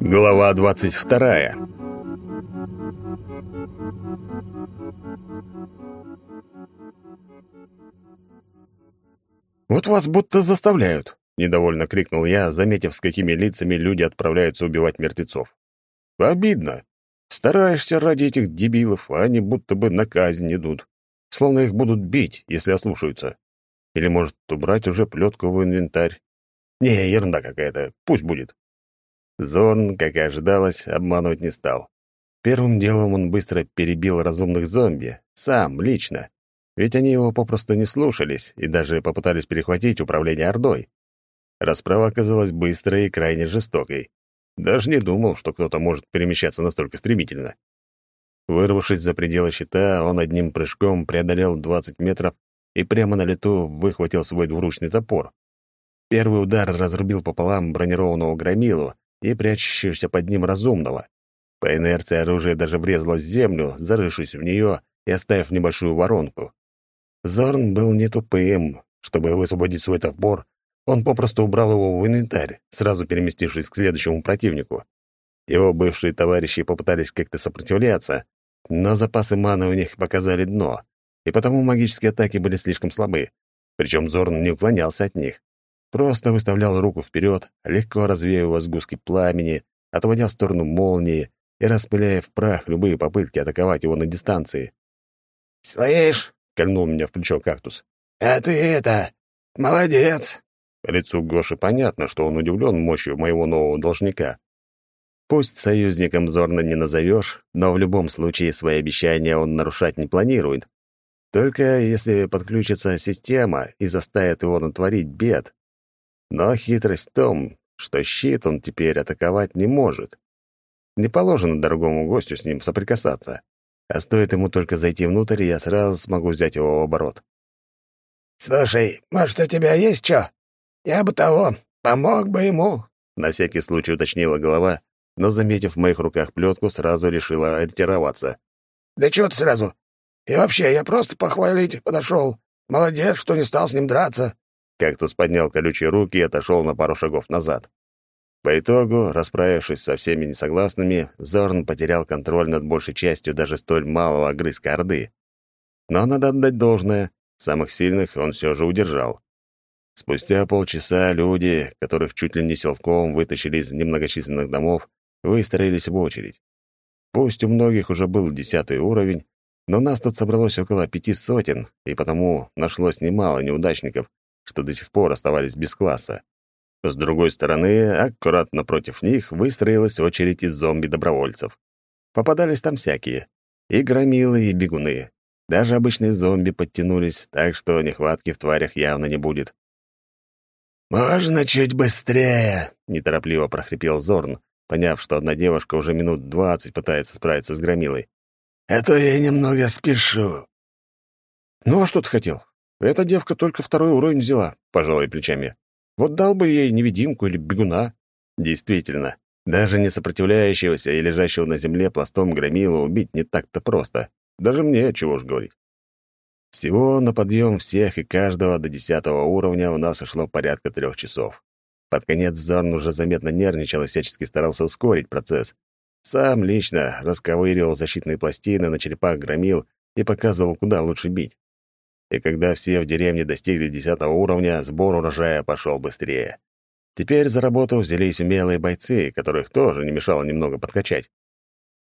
Глава двадцать вторая. «Вот вас будто заставляют», — недовольно крикнул я, заметив, с какими лицами люди отправляются убивать мертвецов. «Обидно. Стараешься ради этих дебилов, а они будто бы на казнь идут. Словно их будут бить, если ослушаются. Или, может, убрать уже плетку в инвентарь. Не, ерунда какая-то, пусть будет». Зорн, как и ожидалось, обманывать не стал. Первым делом он быстро перебил разумных зомби, сам, лично. Ведь они его попросту не слушались и даже попытались перехватить управление Ордой. Расправа оказалась быстрой и крайне жестокой. Даже не думал, что кто-то может перемещаться настолько стремительно. Вырвавшись за пределы щита, он одним прыжком преодолел 20 метров и прямо на лету выхватил свой двуручный топор. Первый удар разрубил пополам бронированного громилу и прячущегося под ним разумного. По инерции оружие даже врезалось в землю, зарывшись в нее и оставив небольшую воронку. Зорн был не тупым. Чтобы высвободить свой топор, он попросту убрал его в инвентарь, сразу переместившись к следующему противнику. Его бывшие товарищи попытались как-то сопротивляться, но запасы маны у них показали дно, и потому магические атаки были слишком слабы. Причем Зорн не уклонялся от них. Просто выставлял руку вперед, легко развеивая сгустки пламени, отводя в сторону молнии и распыляя в прах любые попытки атаковать его на дистанции. «Слышь, — кольнул меня в плечо кактус. «А ты это... Молодец!» По лицу Гоши понятно, что он удивлен мощью моего нового должника. Пусть союзником Зорна не назовешь, но в любом случае свои обещания он нарушать не планирует. Только если подключится система и заставит его натворить бед. Но хитрость в том, что щит он теперь атаковать не может. Не положено дорогому гостю с ним соприкасаться. А стоит ему только зайти внутрь, я сразу смогу взять его в оборот. «Слушай, может, у тебя есть что? Я бы того, помог бы ему», — на всякий случай уточнила голова, но, заметив в моих руках плетку, сразу решила ретироваться. «Да чего ты сразу? И вообще, я просто похвалить подошел. Молодец, что не стал с ним драться». Кактус поднял колючие руки и отошел на пару шагов назад. По итогу, расправившись со всеми несогласными, Зорн потерял контроль над большей частью даже столь малого огрызка Орды. Но надо отдать должное, самых сильных он все же удержал. Спустя полчаса люди, которых чуть ли не силком вытащили из немногочисленных домов, выстроились в очередь. Пусть у многих уже был десятый уровень, но нас тут собралось около пяти сотен, и потому нашлось немало неудачников, что до сих пор оставались без класса. С другой стороны, аккуратно против них выстроилась очередь из зомби-добровольцев. Попадались там всякие. И громилы, и бегуны. Даже обычные зомби подтянулись, так что нехватки в тварях явно не будет. «Можно чуть быстрее!» — неторопливо прохрипел Зорн, поняв, что одна девушка уже минут двадцать пытается справиться с громилой. «А то я немного спешу». «Ну а что ты хотел? Эта девка только второй уровень взяла», — пожалуй плечами. Вот дал бы ей невидимку или бегуна. Действительно, даже не сопротивляющегося и лежащего на земле пластом громила убить не так-то просто. Даже мне, чего ж говорить. Всего на подъем всех и каждого до десятого уровня у нас ушло порядка трех часов. Под конец Зорн уже заметно нервничал и всячески старался ускорить процесс. Сам лично расковыривал защитные пластины на черепах громил и показывал, куда лучше бить и когда все в деревне достигли десятого уровня, сбор урожая пошел быстрее. Теперь за работу взялись умелые бойцы, которых тоже не мешало немного подкачать.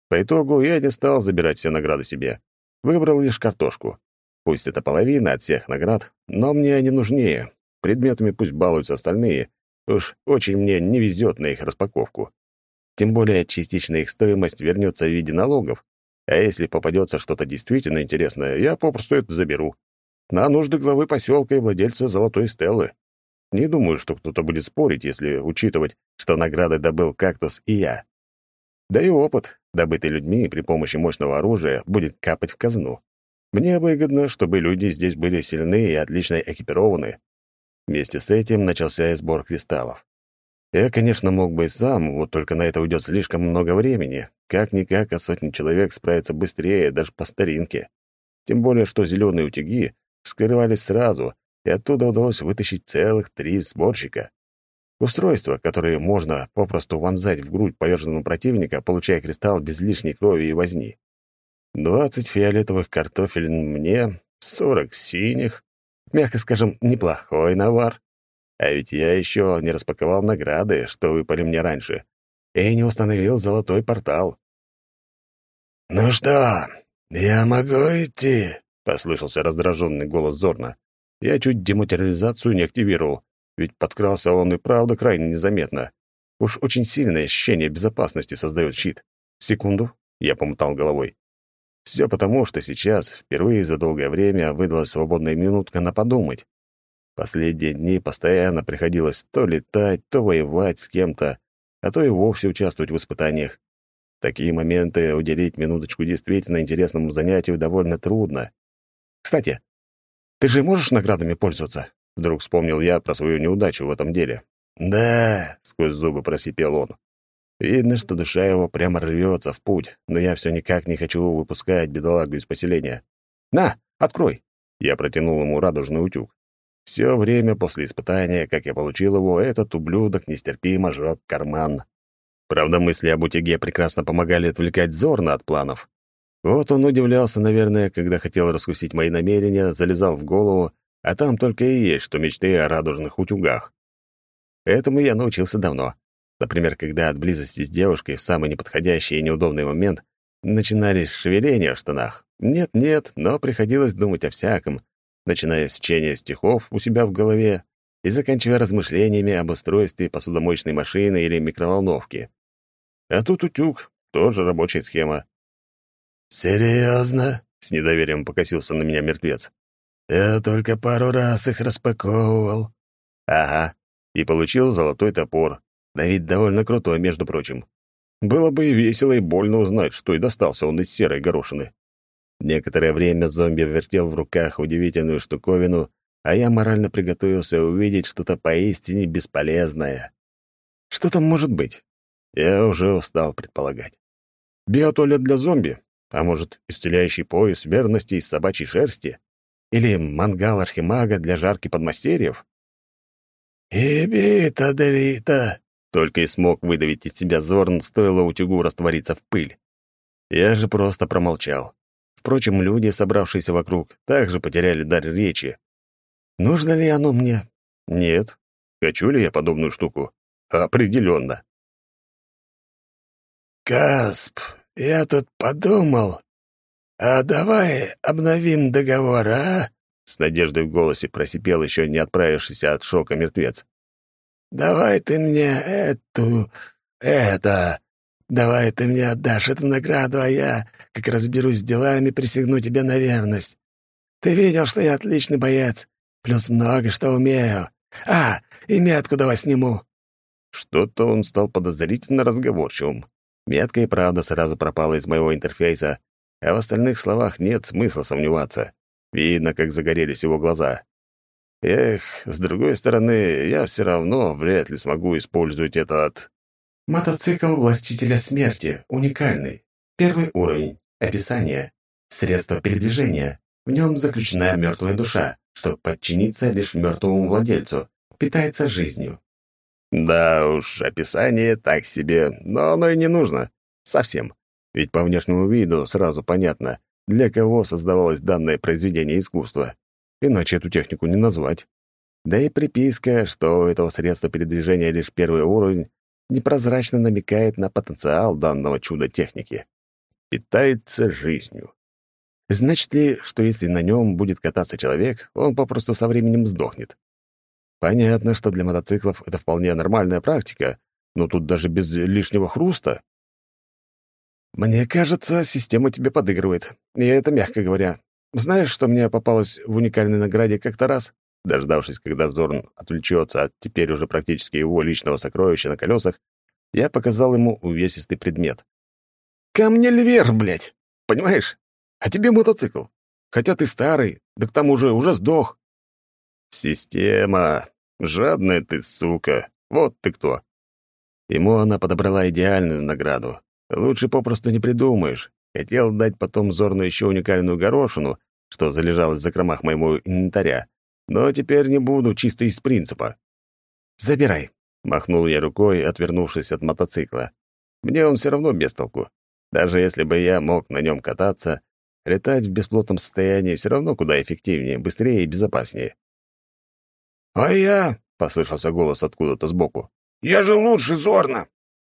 По итогу я не стал забирать все награды себе. Выбрал лишь картошку. Пусть это половина от всех наград, но мне они нужнее. Предметами пусть балуются остальные. Уж очень мне не везет на их распаковку. Тем более частичная их стоимость вернется в виде налогов. А если попадется что-то действительно интересное, я попросту это заберу на нужды главы поселка и владельца золотой стелы. Не думаю, что кто-то будет спорить, если учитывать, что награды добыл кактус и я. Да и опыт, добытый людьми при помощи мощного оружия, будет капать в казну. Мне выгодно, чтобы люди здесь были сильны и отлично экипированы. Вместе с этим начался и сбор кристаллов. Я, конечно, мог бы и сам, вот только на это уйдет слишком много времени. Как-никак, а сотни человек справятся быстрее, даже по старинке. Тем более, что зеленые утюги скрывались сразу, и оттуда удалось вытащить целых три сборщика. Устройство, которое можно попросту вонзать в грудь поверженного противника, получая кристалл без лишней крови и возни. Двадцать фиолетовых картофель мне, сорок синих. Мягко скажем, неплохой навар. А ведь я еще не распаковал награды, что выпали мне раньше, и не установил золотой портал. «Ну что, я могу идти?» — послышался раздраженный голос Зорна. Я чуть дематериализацию не активировал, ведь подкрался он и правда крайне незаметно. Уж очень сильное ощущение безопасности создает щит. Секунду, я помотал головой. Все потому, что сейчас, впервые за долгое время, выдалась свободная минутка на подумать. Последние дни постоянно приходилось то летать, то воевать с кем-то, а то и вовсе участвовать в испытаниях. Такие моменты уделить минуточку действительно интересному занятию довольно трудно. Кстати, ты же можешь наградами пользоваться? Вдруг вспомнил я про свою неудачу в этом деле. «Да», — сквозь зубы просипел он. Видно, что душа его прямо рвется в путь, но я все никак не хочу выпускать бедолагу из поселения. «На, открой!» Я протянул ему радужный утюг. Все время после испытания, как я получил его, этот ублюдок нестерпимо жёг карман. Правда, мысли об утюге прекрасно помогали отвлекать Зорна от планов. Вот он удивлялся, наверное, когда хотел раскусить мои намерения, залезал в голову а там только и есть, что мечты о радужных утюгах. Этому я научился давно. Например, когда от близости с девушкой в самый неподходящий и неудобный момент начинались шевеления в штанах. Нет-нет, но приходилось думать о всяком, начиная с чтения стихов у себя в голове и заканчивая размышлениями об устройстве посудомоечной машины или микроволновки. А тут утюг, тоже рабочая схема. «Серьезно?» — с недоверием покосился на меня мертвец. Я только пару раз их распаковывал. Ага, и получил золотой топор. Да ведь довольно крутой, между прочим. Было бы и весело, и больно узнать, что и достался он из серой горошины. Некоторое время зомби вертел в руках удивительную штуковину, а я морально приготовился увидеть что-то поистине бесполезное. Что там может быть? Я уже устал предполагать. Биотуалет для зомби? А может, исцеляющий пояс верности из собачьей шерсти? Или мангал архимага для жарки подмастерьев? «Иби-то, Делита!» Только и смог выдавить из себя Зорн, стоило утюгу раствориться в пыль. Я же просто промолчал. Впрочем, люди, собравшиеся вокруг, также потеряли дар речи. Нужно ли оно мне? Нет. Хочу ли я подобную штуку? Определенно. «Касп, я тут подумал, «А давай обновим договор, а?» С надеждой в голосе просипел еще не отправившийся от шока мертвец. «Давай ты мне эту... это... Давай ты мне отдашь эту награду, а я, как разберусь с делами, присягну тебе на верность. Ты видел, что я отличный боец, плюс много что умею. А, и метку давай сниму». Что-то он стал подозрительно разговорчивым. Метка и правда сразу пропала из моего интерфейса, а в остальных словах нет смысла сомневаться. Видно, как загорелись его глаза. Эх, с другой стороны, я все равно вряд ли смогу использовать этот... Мотоцикл Властителя Смерти. Уникальный. Первый уровень. Описание. Средство передвижения. В нем заключена мертвая душа, что подчинится лишь мертвому владельцу. Питается жизнью. Да уж, описание так себе, но оно и не нужно. Совсем. Ведь по внешнему виду сразу понятно, для кого создавалось данное произведение искусства. Иначе эту технику не назвать. Да и приписка, что у этого средства передвижения лишь первый уровень, непрозрачно намекает на потенциал данного чуда техники. Питается жизнью. Значит ли, что если на нем будет кататься человек, он попросту со временем сдохнет? Понятно, что для мотоциклов это вполне нормальная практика, но тут даже без лишнего хруста. «Мне кажется, система тебе подыгрывает. И это мягко говоря. Знаешь, что мне попалось в уникальной награде как-то раз?» Дождавшись, когда Зорн отвлечется от теперь уже практически его личного сокровища на колесах, я показал ему увесистый предмет. «Камнельвер, блядь! Понимаешь? А тебе мотоцикл. Хотя ты старый, да к тому же уже сдох». «Система! Жадная ты, сука! Вот ты кто!» Ему она подобрала идеальную награду, Лучше попросту не придумаешь. Хотел дать потом Зорну еще уникальную горошину, что залежалось в закромах моего инвентаря. Но теперь не буду, чисто из принципа. Забирай. Махнул я рукой, отвернувшись от мотоцикла. Мне он все равно без толку. Даже если бы я мог на нем кататься, летать в бесплотном состоянии все равно куда эффективнее, быстрее и безопаснее. «А я...» — послышался голос откуда-то сбоку. «Я же лучше Зорна!»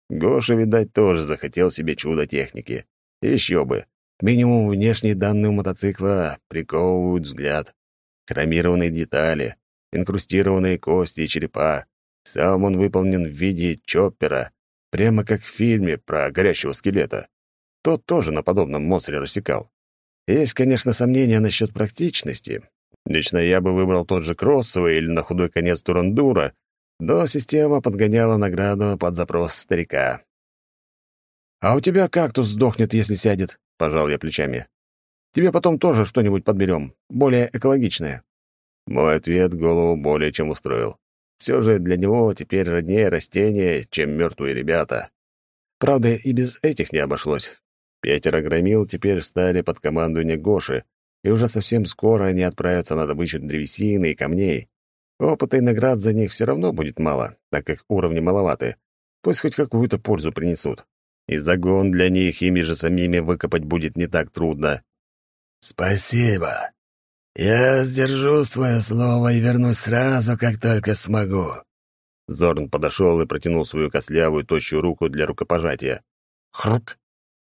Гоша, видать, тоже захотел себе чудо техники. Еще бы. Минимум внешние данные у мотоцикла приковывают взгляд. Хромированные детали, инкрустированные кости и черепа. Сам он выполнен в виде чоппера, прямо как в фильме про горящего скелета. Тот тоже на подобном монстре рассекал. Есть, конечно, сомнения насчет практичности. Лично я бы выбрал тот же кроссовый или на худой конец турандура, но система подгоняла награду под запрос старика. «А у тебя кактус сдохнет, если сядет», — пожал я плечами. «Тебе потом тоже что-нибудь подберем, более экологичное». Мой ответ голову более чем устроил. Все же для него теперь роднее растения, чем мертвые ребята. Правда, и без этих не обошлось. Пятеро громил теперь встали под командование Гоши, и уже совсем скоро они отправятся на добычу древесины и камней. Опыта и наград за них все равно будет мало, так как уровни маловаты. Пусть хоть какую-то пользу принесут. И загон для них ими же самими выкопать будет не так трудно. «Спасибо. Я сдержу свое слово и вернусь сразу, как только смогу». Зорн подошел и протянул свою костлявую, тощую руку для рукопожатия. Хрук!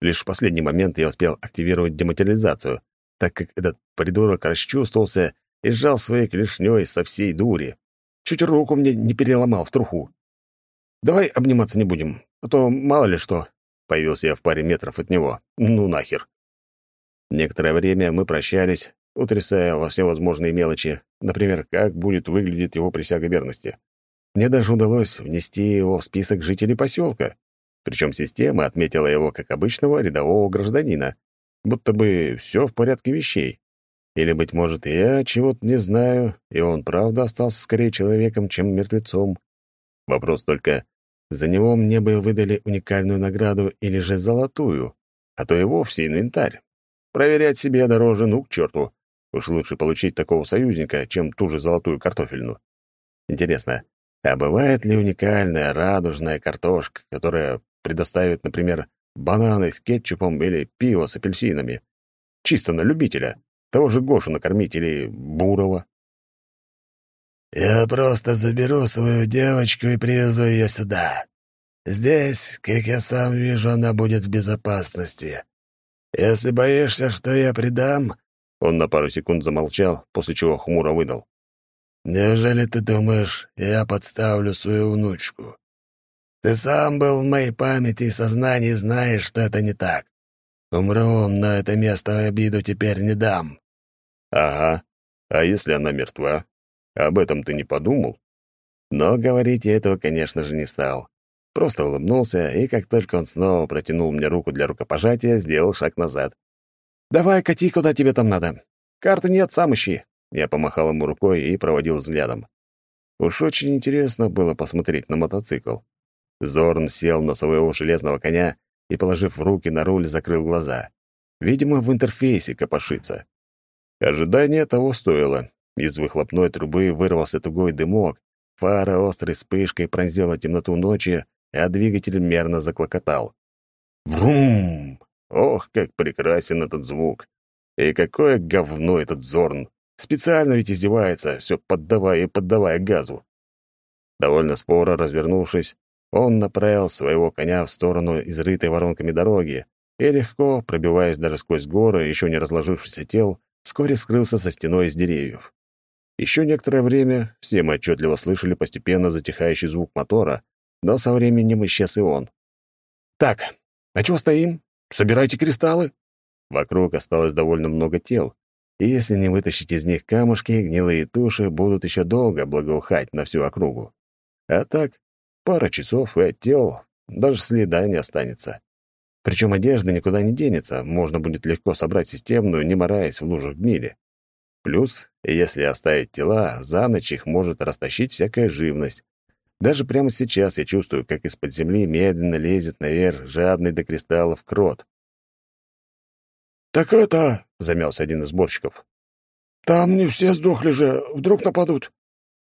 Лишь в последний момент я успел активировать дематериализацию, так как этот придурок расчувствовался и сжал своей клешней со всей дури. Чуть руку мне не переломал в труху. «Давай обниматься не будем, а то мало ли что». Появился я в паре метров от него. Ну нахер. Некоторое время мы прощались, утрясая во все возможные мелочи, например, как будет выглядеть его присяга верности. Мне даже удалось внести его в список жителей поселка. Причем система отметила его как обычного рядового гражданина, будто бы все в порядке вещей. Или, быть может, я чего-то не знаю, и он правда остался скорее человеком, чем мертвецом. Вопрос только, за него мне бы выдали уникальную награду или же золотую, а то и вовсе инвентарь. Проверять себе дороже, ну, к черту. Уж лучше получить такого союзника, чем ту же золотую картофельну. Интересно, а бывает ли уникальная радужная картошка, которая предоставит, например, бананы с кетчупом или пиво с апельсинами? Чисто на любителя. Того же Гошу накормить или Бурова. «Я просто заберу свою девочку и привезу ее сюда. Здесь, как я сам вижу, она будет в безопасности. Если боишься, что я предам...» Он на пару секунд замолчал, после чего хмуро выдал. «Неужели ты думаешь, я подставлю свою внучку? Ты сам был в моей памяти и сознании знаешь, что это не так. Умру, но это место обиду теперь не дам». «Ага. А если она мертва? Об этом ты не подумал?» Но говорить я этого, конечно же, не стал. Просто улыбнулся, и как только он снова протянул мне руку для рукопожатия, сделал шаг назад. «Давай, кати, куда тебе там надо. Карты нет, сам ищи». Я помахал ему рукой и проводил взглядом. Уж очень интересно было посмотреть на мотоцикл. Зорн сел на своего железного коня и, положив руки на руль, закрыл глаза. Видимо, в интерфейсе копошится. Ожидание того стоило. Из выхлопной трубы вырвался тугой дымок, фара острой вспышкой пронзила темноту ночи, а двигатель мерно заклокотал. Брум! Ох, как прекрасен этот звук! И какое говно этот Зорн! Специально ведь издевается, все поддавая и поддавая газу. Довольно споро развернувшись, он направил своего коня в сторону изрытой воронками дороги и легко, пробиваясь даже сквозь горы еще не разложившихся тел, вскоре скрылся за стеной из деревьев. Еще некоторое время все мы отчетливо слышали постепенно затихающий звук мотора, но со временем исчез и он. «Так, а чего стоим? Собирайте кристаллы!» Вокруг осталось довольно много тел, и если не вытащить из них камушки, гнилые туши будут еще долго благоухать на всю округу. А так, пара часов и от тел даже следа не останется. Причем одежда никуда не денется, можно будет легко собрать системную, не мораясь в лужах гнили. Плюс, если оставить тела, за ночь их может растащить всякая живность, даже прямо сейчас я чувствую, как из-под земли медленно лезет наверх жадный до кристаллов крот. «Так это...» — замялся один из сборщиков. «Там не все сдохли же, вдруг нападут».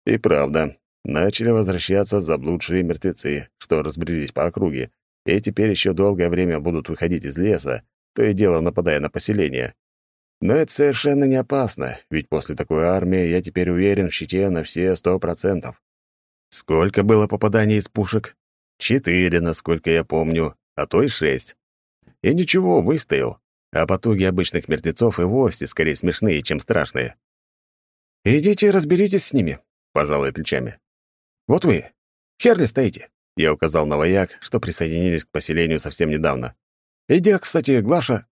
И правда, начали возвращаться заблудшие мертвецы, что разбрелись по округе, и теперь еще долгое время будут выходить из леса, то и дело нападая на поселение. Но это совершенно не опасно, ведь после такой армии я теперь уверен в щите на все сто процентов. Сколько было попаданий из пушек? Четыре, насколько я помню, а то и шесть. И ничего, выстоял. А потуги обычных мертвецов и вовсе скорее смешные, чем страшные. «Идите разберитесь с ними», — пожалуй плечами. «Вот вы, Херли стоите», — я указал на вояк, что присоединились к поселению совсем недавно. «Иди, кстати, Глаша».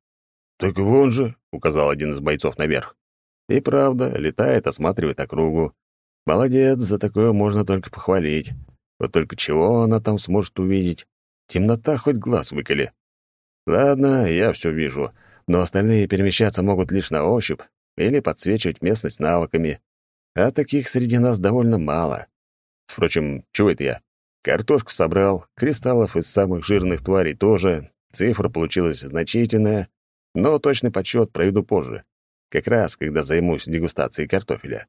«Так вон же», — указал один из бойцов наверх. И правда, летает, осматривает округу. Молодец, за такое можно только похвалить. Вот только чего она там сможет увидеть? Темнота хоть глаз выколи. Ладно, я все вижу, но остальные перемещаться могут лишь на ощупь или подсвечивать местность навыками. А таких среди нас довольно мало. Впрочем, чего это я? Картошку собрал, кристаллов из самых жирных тварей тоже, цифра получилась значительная, но точный подсчет проведу позже, как раз когда займусь дегустацией картофеля.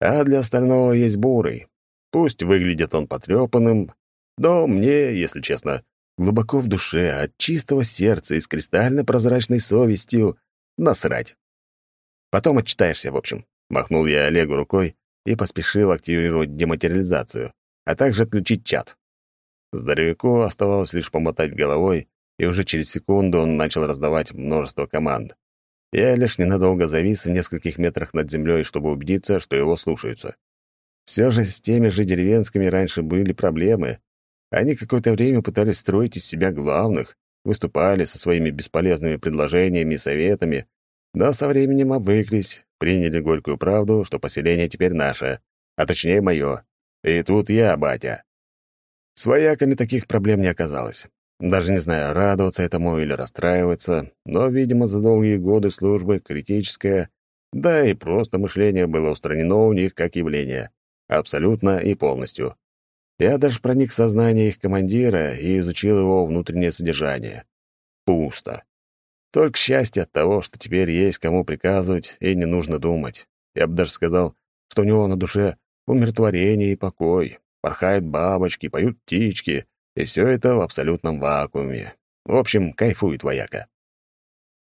А для остального есть бурый, Пусть выглядит он потрепанным, но мне, если честно, глубоко в душе, от чистого сердца и с кристально-прозрачной совестью насрать. Потом отчитаешься, в общем. Махнул я Олегу рукой и поспешил активировать дематериализацию, а также отключить чат. Здоровяку оставалось лишь помотать головой, и уже через секунду он начал раздавать множество команд. Я лишь ненадолго завис в нескольких метрах над землей, чтобы убедиться, что его слушаются. Все же с теми же деревенскими раньше были проблемы. Они какое-то время пытались строить из себя главных, выступали со своими бесполезными предложениями и советами, но со временем обвыклись, приняли горькую правду, что поселение теперь наше, а точнее мое. И тут я, батя. С вояками таких проблем не оказалось. Даже не знаю, радоваться этому или расстраиваться, но, видимо, за долгие годы службы критическое, да и просто мышление было устранено у них как явление. Абсолютно и полностью. Я даже проник в сознание их командира и изучил его внутреннее содержание. Пусто. Только счастье от того, что теперь есть кому приказывать и не нужно думать. Я бы даже сказал, что у него на душе умиротворение и покой. Порхают бабочки, поют птички, и все это в абсолютном вакууме. В общем, кайфует вояка.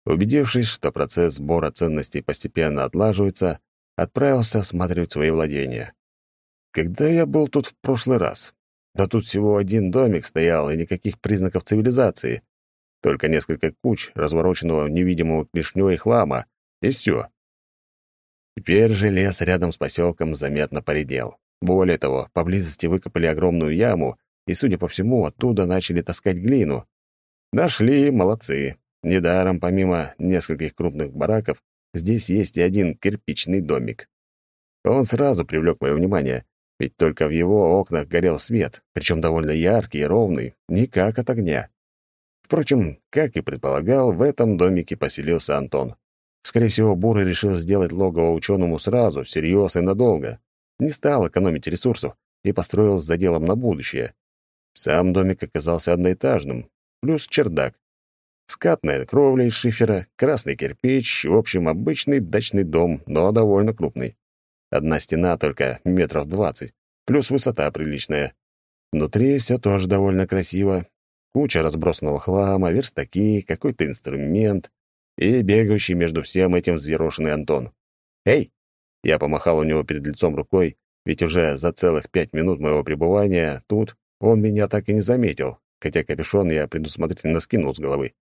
Убедившись, что процесс сбора ценностей постепенно отлаживается, отправился осматривать свои владения. Когда я был тут в прошлый раз? Да тут всего один домик стоял и никаких признаков цивилизации. Только несколько куч развороченного невидимого клешнёй хлама, и все. Теперь же лес рядом с поселком заметно поредел. Более того, поблизости выкопали огромную яму, и, судя по всему, оттуда начали таскать глину. Нашли, молодцы. Недаром, помимо нескольких крупных бараков, здесь есть и один кирпичный домик. Он сразу привлек мое внимание, ведь только в его окнах горел свет, причем довольно яркий и ровный, никак от огня. Впрочем, как и предполагал, в этом домике поселился Антон. Скорее всего, Бурый решил сделать логово ученому сразу, всерьез и надолго. Не стал экономить ресурсов и построил с заделом на будущее. Сам домик оказался одноэтажным, плюс чердак. Скатная кровля из шифера, красный кирпич, в общем, обычный дачный дом, но довольно крупный. Одна стена только метров двадцать, плюс высота приличная. Внутри все тоже довольно красиво. Куча разбросанного хлама, верстаки, какой-то инструмент и бегающий между всем этим взъерошенный Антон. «Эй!» Я помахал у него перед лицом рукой, ведь уже за целых пять минут моего пребывания тут он меня так и не заметил, хотя капюшон я предусмотрительно скинул с головы.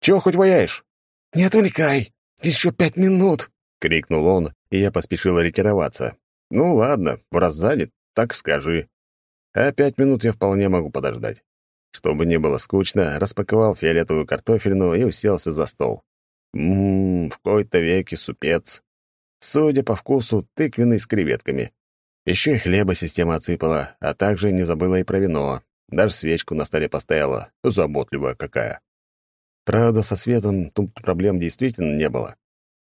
«Чего хоть вояешь?» «Не отвлекай! Еще пять минут!» — крикнул он, и я поспешил ретироваться. «Ну ладно, раз занят, так скажи. А пять минут я вполне могу подождать». Чтобы не было скучно, распаковал фиолетовую картофельную и уселся за стол. Ммм, в кои-то веки супец. Судя по вкусу, тыквенный с креветками. Еще и хлеба система отсыпала, а также не забыла и про вино. Даже свечку на столе поставила, заботливая какая. Правда, со светом тут проблем действительно не было.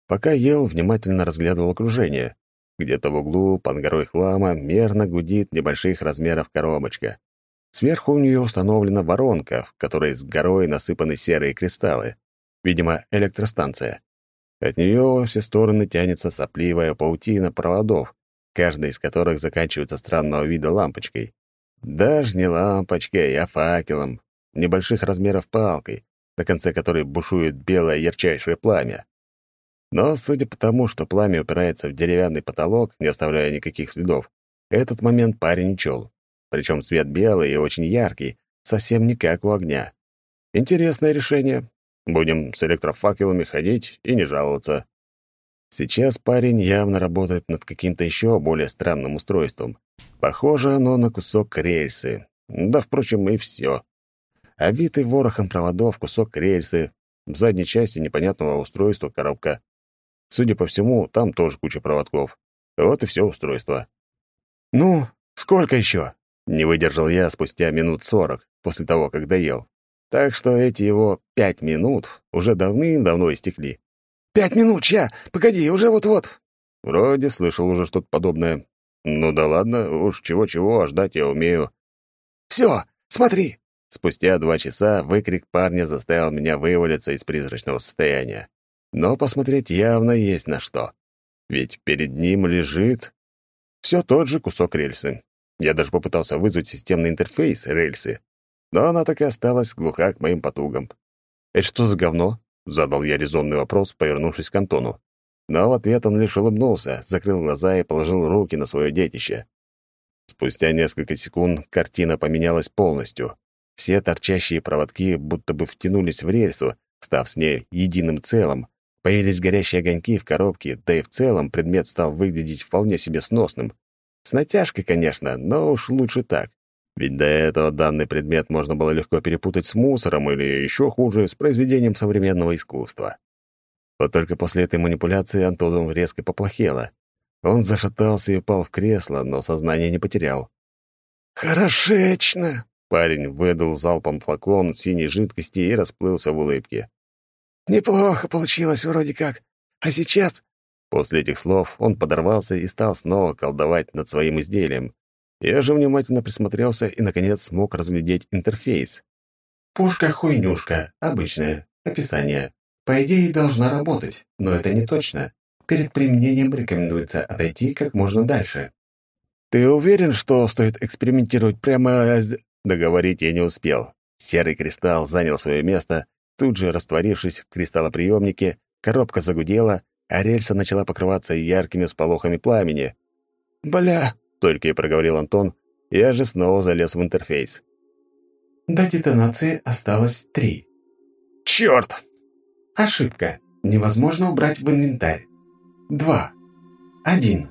Пока ел, внимательно разглядывал окружение. Где-то в углу, под горой хлама, мерно гудит небольших размеров коробочка. Сверху у нее установлена воронка, в которой с горой насыпаны серые кристаллы. Видимо, электростанция. От нее во все стороны тянется сопливая паутина проводов, каждая из которых заканчивается странного вида лампочкой. Даже не лампочкой, а факелом, небольших размеров палкой, на конце которой бушует белое ярчайшее пламя. Но, судя по тому, что пламя упирается в деревянный потолок, не оставляя никаких следов, этот момент парень не чел. Причем цвет белый и очень яркий, совсем не как у огня. Интересное решение. Будем с электрофакелами ходить и не жаловаться. Сейчас парень явно работает над каким-то еще более странным устройством. Похоже оно на кусок рельсы. Да, впрочем, и все. Обитый ворохом проводов кусок рельсы, в задней части непонятного устройства коробка. Судя по всему, там тоже куча проводков. Вот и все устройство. «Ну, сколько еще?» — не выдержал я спустя минут сорок после того, как доел. Так что эти его пять минут уже давным-давно истекли. «Пять минут, ща! Погоди, уже вот-вот!» Вроде слышал уже что-то подобное. Ну да ладно, уж чего-чего, а ждать я умею. «Все, смотри!» Спустя два часа выкрик парня заставил меня вывалиться из призрачного состояния. Но посмотреть явно есть на что. Ведь перед ним лежит все тот же кусок рельсы. Я даже попытался вызвать системный интерфейс рельсы, но она так и осталась глуха к моим потугам. «Это что за говно?» — задал я резонный вопрос, повернувшись к Антону. Но в ответ он лишь улыбнулся, закрыл глаза и положил руки на свое детище. Спустя несколько секунд картина поменялась полностью. Все торчащие проводки будто бы втянулись в рельсу, став с ней единым целым. Появились горящие огоньки в коробке, да и в целом предмет стал выглядеть вполне себе сносным. С натяжкой, конечно, но уж лучше так. Ведь до этого данный предмет можно было легко перепутать с мусором или еще хуже, с произведением современного искусства. Вот только после этой манипуляции Антону резко поплохело. Он зашатался и упал в кресло, но сознание не потерял. «Хорошечно!» Парень выдал залпом флакон синей жидкости и расплылся в улыбке. «Неплохо получилось вроде как. А сейчас...» После этих слов он подорвался и стал снова колдовать над своим изделием, я же внимательно присмотрелся и, наконец, смог разглядеть интерфейс. Пушка-хуйнюшка, обычная. Описание. По идее, должна работать, но это не точно. Перед применением рекомендуется отойти как можно дальше. «Ты уверен, что стоит экспериментировать прямо...» Договорить я не успел. Серый кристалл занял свое место, тут же растворившись в кристаллоприемнике, коробка загудела, а рельса начала покрываться яркими сполохами пламени. «Бля!» только и проговорил Антон, я же снова залез в интерфейс. До детонации осталось три. Черт! Ошибка. Невозможно убрать в инвентарь. Два. Один.